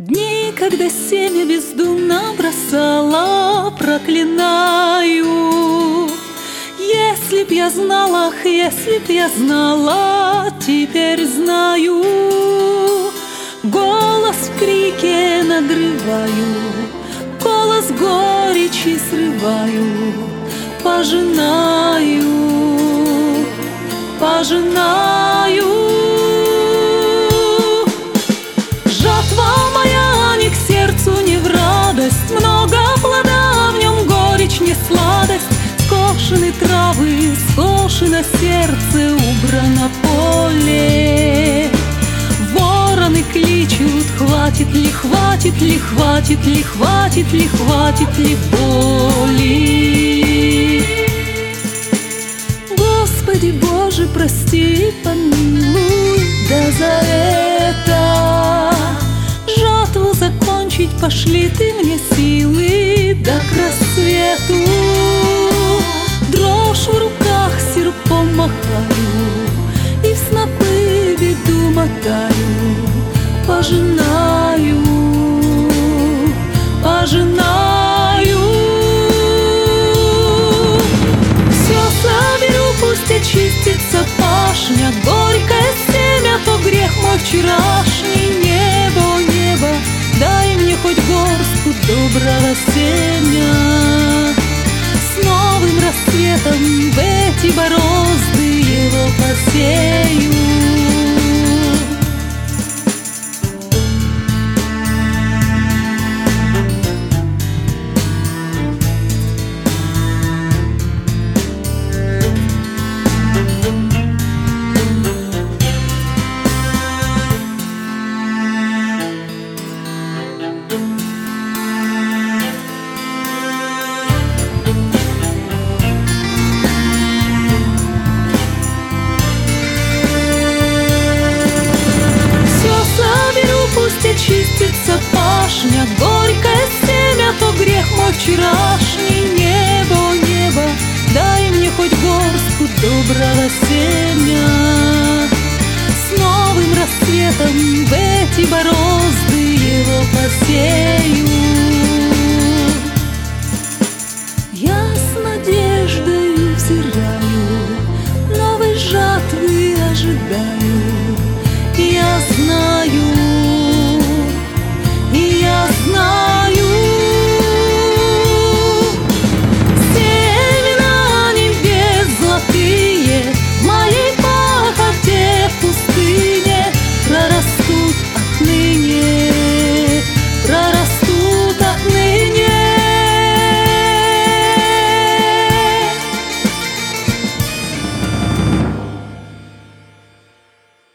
Дни, когда семя бездумно бросала, проклинаю. Если б я знала, ах, если б я знала, теперь знаю. Голос в крике надрываю, голос горечи срываю, пожинаю, пожинаю. Скошены травы, скошено сердце, убрано поле. Вороны кличут, хватит ли, хватит ли, хватит ли, хватит ли, хватит ли боли. Господи Боже, прости и помилуй, да за это жатву закончить пошли ты мне силы, семя. С новым рассветом в эти борозды его посею. Доброго семя. С новым рассветом в эти борозды его посеять.